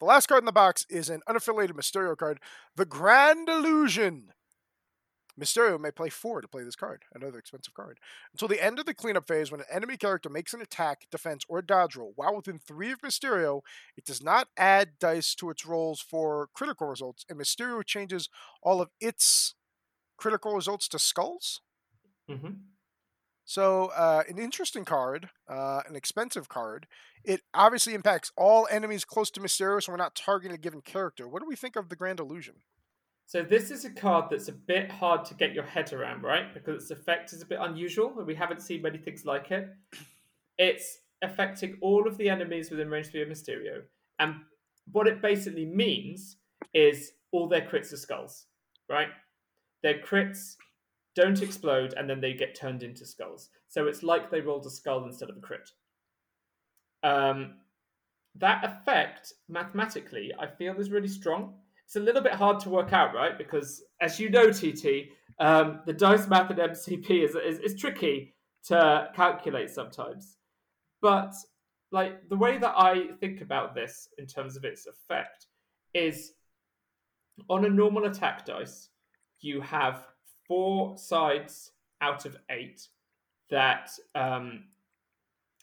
The last card in the box is an unaffiliated Mysterio card, the Grand Illusion. Mysterio may play four to play this card, another expensive card. Until the end of the cleanup phase, when an enemy character makes an attack, defense, or dodge roll while within three of Mysterio, it does not add dice to its rolls for critical results, and Mysterio changes all of its critical results to skulls. Mhm. So, uh, an interesting card, uh, an expensive card. It obviously impacts all enemies close to Mysterio, so we're not targeting a given character. What do we think of the Grand Illusion? So this is a card that's a bit hard to get your head around, right? Because its effect is a bit unusual, and we haven't seen many things like it. It's affecting all of the enemies within range three of Mysterio, and what it basically means is all their crits are skulls, right? Their crits don't explode, and then they get turned into skulls. So it's like they rolled a skull instead of a crit. Um, that effect, mathematically, I feel is really strong. It's a little bit hard to work out, right? Because as you know, TT, um, the dice math at MCP is, is, is tricky to calculate sometimes. But like the way that I think about this in terms of its effect is on a normal attack dice, you have four sides out of eight that um,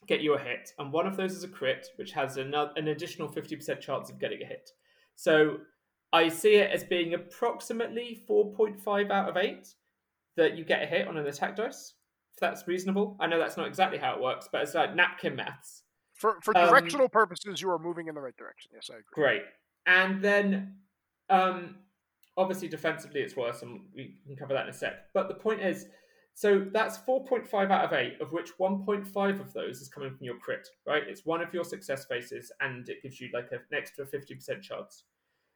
get you a hit, and one of those is a crit, which has another, an additional 50% chance of getting a hit. So I see it as being approximately 4.5 out of 8 that you get a hit on an attack dice, if that's reasonable. I know that's not exactly how it works, but it's like napkin maths. For for Um, directional purposes, you are moving in the right direction. Yes, I agree. Great. And then, um, obviously, defensively, it's worse, and we can cover that in a sec. But the point is, so that's 4.5 out of 8, of which 1.5 of those is coming from your crit, right? It's one of your success faces, and it gives you like an extra 50% chance.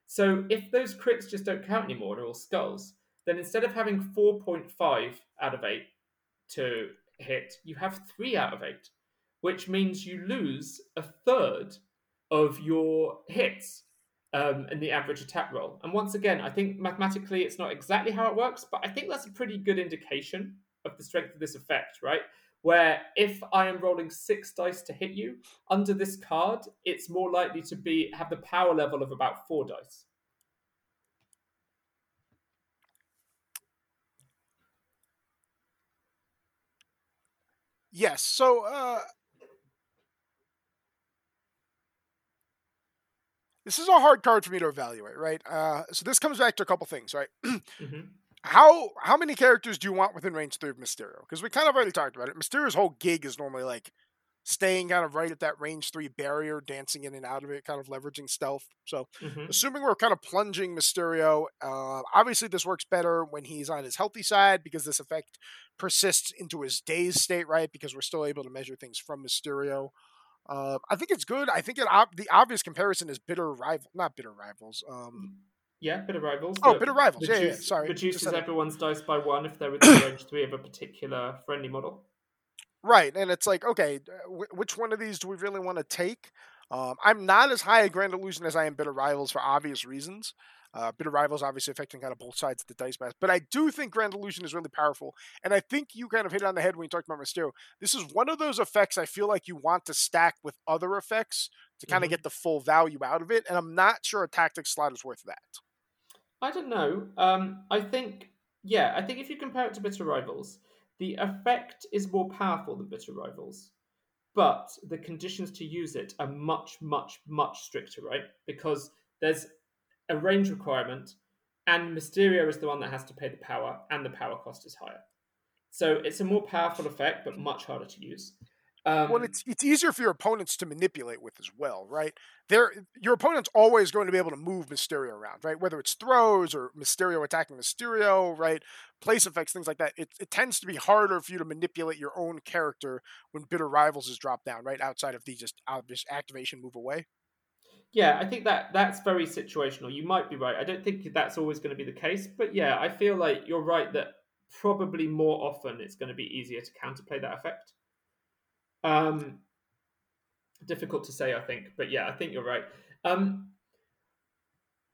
So if those crits just don't count anymore, they're all skulls, then instead of having 4.5 out of 8 to hit, you have 3 out of 8, which means you lose a third of your hits um, in the average attack roll. And once again, I think mathematically it's not exactly how it works, but I think that's a pretty good indication of the strength of this effect, right? Where if I am rolling six dice to hit you under this card, it's more likely to be have the power level of about four dice. Yes. So uh, this is a hard card for me to evaluate, right? Uh, so this comes back to a couple things, right? hmm how how many characters do you want within range three of Mysterio? Because we kind of already talked about it. Mysterio's whole gig is normally like staying kind of right at that range three barrier, dancing in and out of it, kind of leveraging stealth. So hmm assuming we're kind of plunging Mysterio, uh, obviously this works better when he's on his healthy side because this effect persists into his dazed state, right? Because we're still able to measure things from Mysterio. Uh, I think it's good. I think it ob- the obvious comparison is bitter rival, not bitter rivals. Um, Yeah, bit of rivals. Oh, bit of rivals. Yeah, yeah, sorry. Reduces everyone's dice by one if they're within range three of a particular friendly model. Right, and it's like, okay, uh, which one of these do we really want to take? Um, I'm not as high a Grand Illusion as I am Bitter Rivals for obvious reasons. Uh, Bitter Rivals obviously affecting kind of both sides of the dice math, but I do think Grand Illusion is really powerful, and I think you kind of hit it on the head when you talked about Mysterio. This is one of those effects I feel like you want to stack with other effects to kind Mhm. of get the full value out of it, and I'm not sure a tactic slot is worth that. I don't know. Um, I think, yeah, I think if you compare it to Bitter Rivals, the effect is more powerful than Bitter Rivals, but the conditions to use it are much, much, much stricter, right? Because there's a range requirement, and Mysterio is the one that has to pay the power, and the power cost is higher. So it's a more powerful effect, but much harder to use. Um, well, it's it's easier for your opponents to manipulate with as well, right? They're, your opponent's always going to be able to move Mysterio around, right? Whether it's throws or Mysterio attacking Mysterio, right? Place effects, things like that. It, it tends to be harder for you to manipulate your own character when Bitter Rivals is dropped down, right? Outside of the just obvious activation move away. Yeah, I think that that's very situational. You might be right. I don't think that's always going to be the case, but yeah, I feel like you're right that probably more often it's going to be easier to counterplay that effect. Um, difficult to say, I think, but yeah, I think you're right. Um,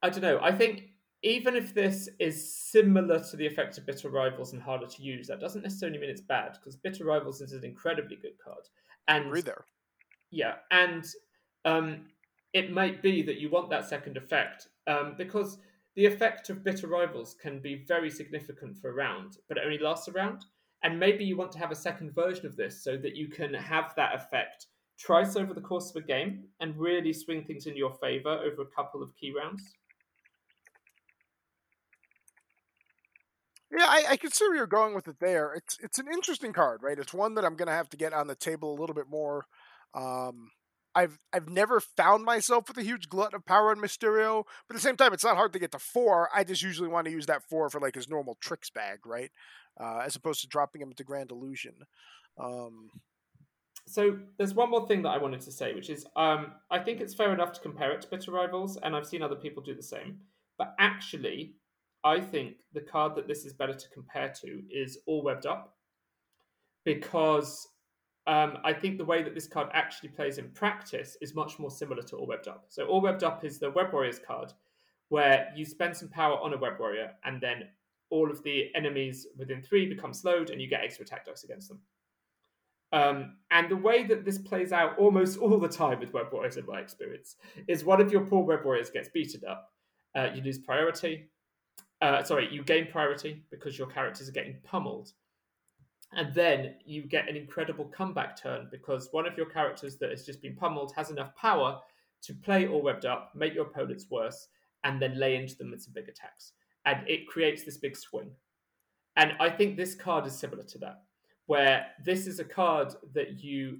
I don't know. I think even if this is similar to the effect of Bitter Rivals and harder to use, that doesn't necessarily mean it's bad because Bitter Rivals is an incredibly good card. And Agree there. yeah, and um, it might be that you want that second effect um, because the effect of bitter rivals can be very significant for a round, but it only lasts a round. And maybe you want to have a second version of this so that you can have that effect twice over the course of a game and really swing things in your favor over a couple of key rounds. Yeah, I, I can see where you're going with it there. It's it's an interesting card, right? It's one that I'm gonna have to get on the table a little bit more. Um, I've I've never found myself with a huge glut of power in Mysterio, but at the same time, it's not hard to get to four. I just usually want to use that four for like his normal tricks bag, right? Uh, as opposed to dropping him into Grand Illusion. Um, So there's one more thing that I wanted to say, which is um, I think it's fair enough to compare it to Bitter Rivals, and I've seen other people do the same. But actually, I think the card that this is better to compare to is All Webbed Up, because um, I think the way that this card actually plays in practice is much more similar to All Webbed Up. So All Webbed Up is the Web Warriors card, where you spend some power on a Web Warrior, and then all of the enemies within three become slowed, and you get extra attack dice against them. Um, and the way that this plays out almost all the time with Web Warriors, in my experience, is one of your poor Web Warriors gets beaten up. Uh, you lose priority. Uh, sorry, you gain priority because your characters are getting pummeled. And then you get an incredible comeback turn because one of your characters that has just been pummeled has enough power to play all webbed up, make your opponents worse, and then lay into them with some big attacks. And it creates this big swing. And I think this card is similar to that where this is a card that you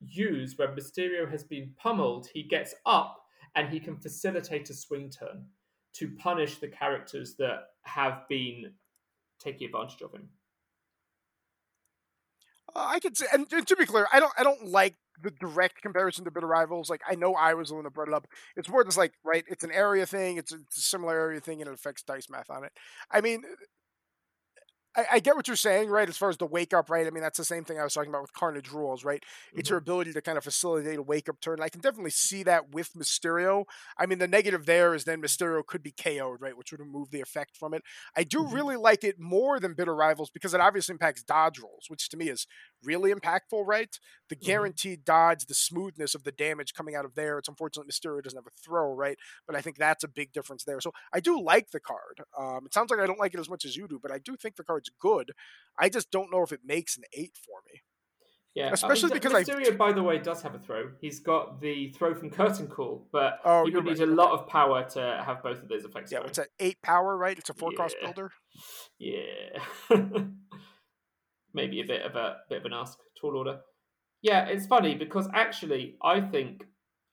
use when Mysterio has been pummeled, he gets up and he can facilitate a swing turn to punish the characters that have been taking advantage of him. I could say, and, and to be clear, I don't, I don't like the direct comparison to Bitter Rivals. Like, I know I was the one that brought it up. It's more just like, right? It's an area thing. It's it's a similar area thing, and it affects dice math on it. I mean, I, I, get what you're saying, right? As far as the wake up, right? I mean, that's the same thing I was talking about with Carnage rules, right? Mm-hmm. It's your ability to kind of facilitate a wake up turn. I can definitely see that with Mysterio. I mean, the negative there is then Mysterio could be KO'd, right? Which would remove the effect from it. I do mm-hmm. really like it more than Bitter Rivals because it obviously impacts dodge rolls, which to me is really impactful, right? The mm-hmm. guaranteed mm-hmm. dodge, the smoothness of the damage coming out of there. It's unfortunate Mysterio doesn't have a throw, right? But I think that's a big difference there. So I do like the card. Um, it sounds like I don't like it as much as you do, but I do think the card's good. I just don't know if it makes an eight for me. Yeah, especially I mean, because Mysterio, I... by the way, does have a throw. He's got the throw from Curtain Call, but oh, he would need right. a lot of power to have both of those effects. Yeah, going. it's an eight power, right? It's a four yeah. cost builder. Yeah, maybe a bit of a bit of an ask. Tall order. Yeah, it's funny because actually, I think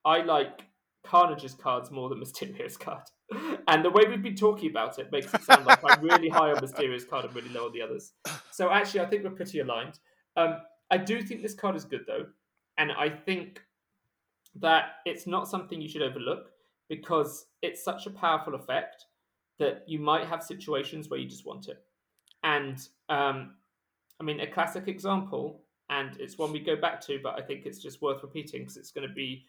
I like Carnage's cards more than Mysterio's card. And the way we've been talking about it makes it sound like I'm really high on Mysterio's card and really low on the others. So actually, I think we're pretty aligned. Um, I do think this card is good though, and I think that it's not something you should overlook because it's such a powerful effect that you might have situations where you just want it. And um, I mean, a classic example, and it's one we go back to, but I think it's just worth repeating because it's going to be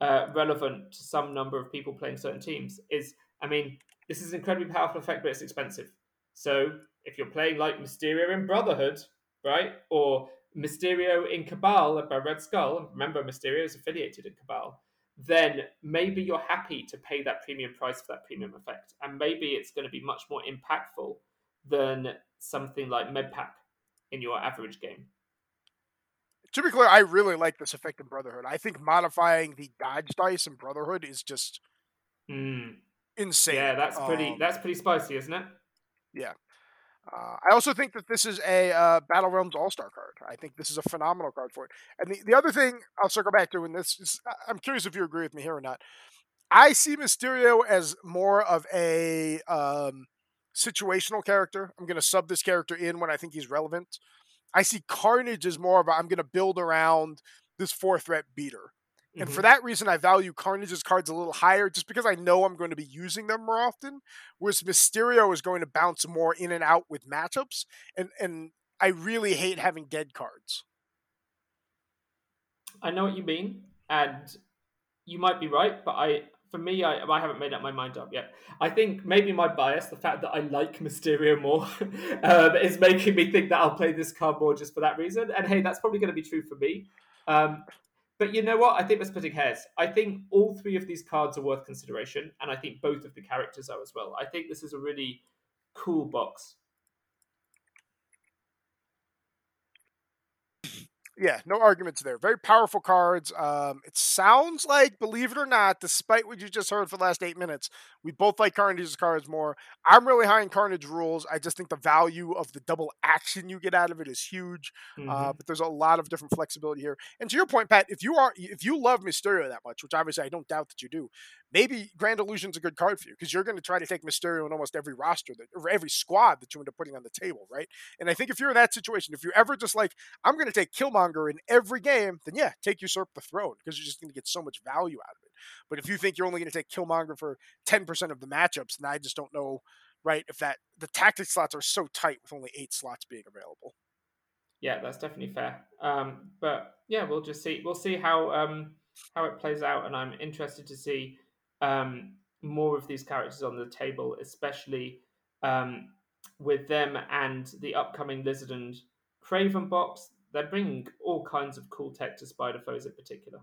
uh, relevant to some number of people playing certain teams. Is I mean, this is an incredibly powerful effect, but it's expensive. So if you're playing like Mysterio in Brotherhood, right, or Mysterio in Cabal by Red Skull, remember Mysterio is affiliated in Cabal, then maybe you're happy to pay that premium price for that premium effect. And maybe it's going to be much more impactful than something like Medpack in your average game. To be clear, I really like this effect in Brotherhood. I think modifying the dodge dice in Brotherhood is just mm. Insane. Yeah, that's pretty. Um, that's pretty spicy, isn't it? Yeah. Uh, I also think that this is a uh, Battle Realms All Star card. I think this is a phenomenal card for it. And the, the other thing I'll circle back to, and this is, I'm curious if you agree with me here or not. I see Mysterio as more of a um, situational character. I'm going to sub this character in when I think he's relevant. I see Carnage as more of a, I'm going to build around this four threat beater. And mm-hmm. for that reason, I value Carnage's cards a little higher just because I know I'm going to be using them more often. Whereas Mysterio is going to bounce more in and out with matchups. And, and I really hate having dead cards. I know what you mean. And you might be right, but I for me, I, I haven't made up my mind up yet. I think maybe my bias, the fact that I like Mysterio more, um, is making me think that I'll play this card more just for that reason. And hey, that's probably going to be true for me. Um, but you know what? I think we're splitting hairs. I think all three of these cards are worth consideration, and I think both of the characters are as well. I think this is a really cool box. Yeah, no arguments there. Very powerful cards. Um, it sounds like, believe it or not, despite what you just heard for the last eight minutes, we both like Carnage's cards more. I'm really high in Carnage rules. I just think the value of the double action you get out of it is huge. Uh, mm-hmm. Uh, but there's a lot of different flexibility here. And to your point, Pat, if you are if you love Mysterio that much, which obviously I don't doubt that you do, maybe Grand Illusion's a good card for you because you're going to try to take Mysterio in almost every roster that or every squad that you end up putting on the table, right? And I think if you're in that situation, if you're ever just like, I'm going to take Killmonger in every game, then yeah, take Usurp the Throne because you're just going to get so much value out of it. But if you think you're only going to take Killmonger for 10% of the matchups, then I just don't know, right? If that the tactic slots are so tight with only eight slots being available. Yeah, that's definitely fair. Um, but yeah, we'll just see. We'll see how um, how it plays out, and I'm interested to see um, more of these characters on the table, especially um, with them and the upcoming Lizard and Kraven box. They're bringing all kinds of cool tech to Spider Foes in particular.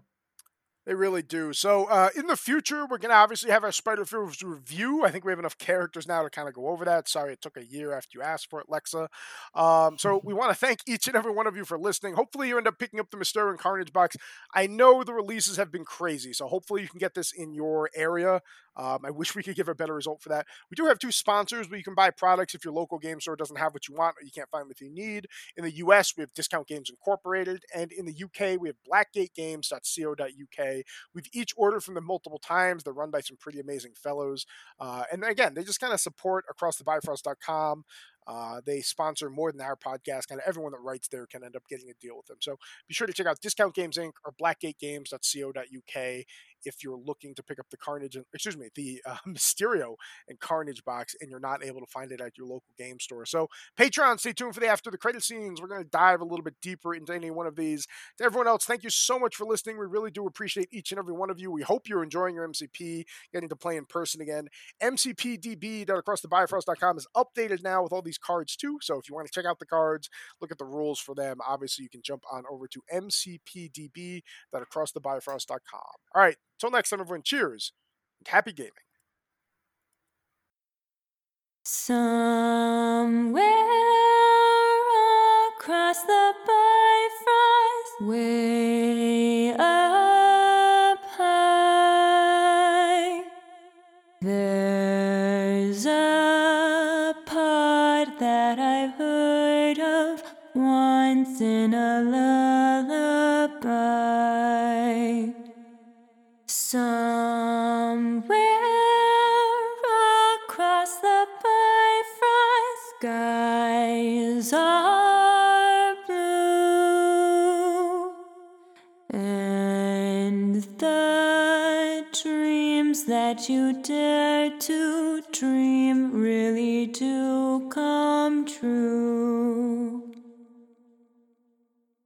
They really do. So uh, in the future, we're going to obviously have our Spider Foes review. I think we have enough characters now to kind of go over that. Sorry it took a year after you asked for it, Lexa. Um, so we want to thank each and every one of you for listening. Hopefully you end up picking up the Mysterio and Carnage box. I know the releases have been crazy, so hopefully you can get this in your area. Um, I wish we could give a better result for that. We do have two sponsors where you can buy products if your local game store doesn't have what you want or you can't find what you need. In the US, we have Discount Games Incorporated, and in the UK, we have blackgategames.co.uk. We've each ordered from them multiple times. They're run by some pretty amazing fellows. Uh, and again, they just kind of support across the Bifrost.com. Uh, they sponsor more than our podcast. Kind of everyone that writes there can end up getting a deal with them. So be sure to check out Discount Games Inc. or blackgategames.co.uk if you're looking to pick up the Carnage, excuse me, the uh, Mysterio and Carnage box, and you're not able to find it at your local game store. So, Patreon, stay tuned for the after the credit scenes. We're going to dive a little bit deeper into any one of these. To everyone else, thank you so much for listening. We really do appreciate each and every one of you. We hope you're enjoying your MCP, getting to play in person again. MCPDB.acrossthebifrost.com is updated now with all these cards too. So, if you want to check out the cards, look at the rules for them, obviously you can jump on over to mcpdb.acrossthebifrost.com. All right, till next time, everyone, cheers and happy gaming. Somewhere across the Bifrost, way up in a lullaby. Somewhere across the Bifrost skies are blue, and the dreams that you dare to dream really do come true.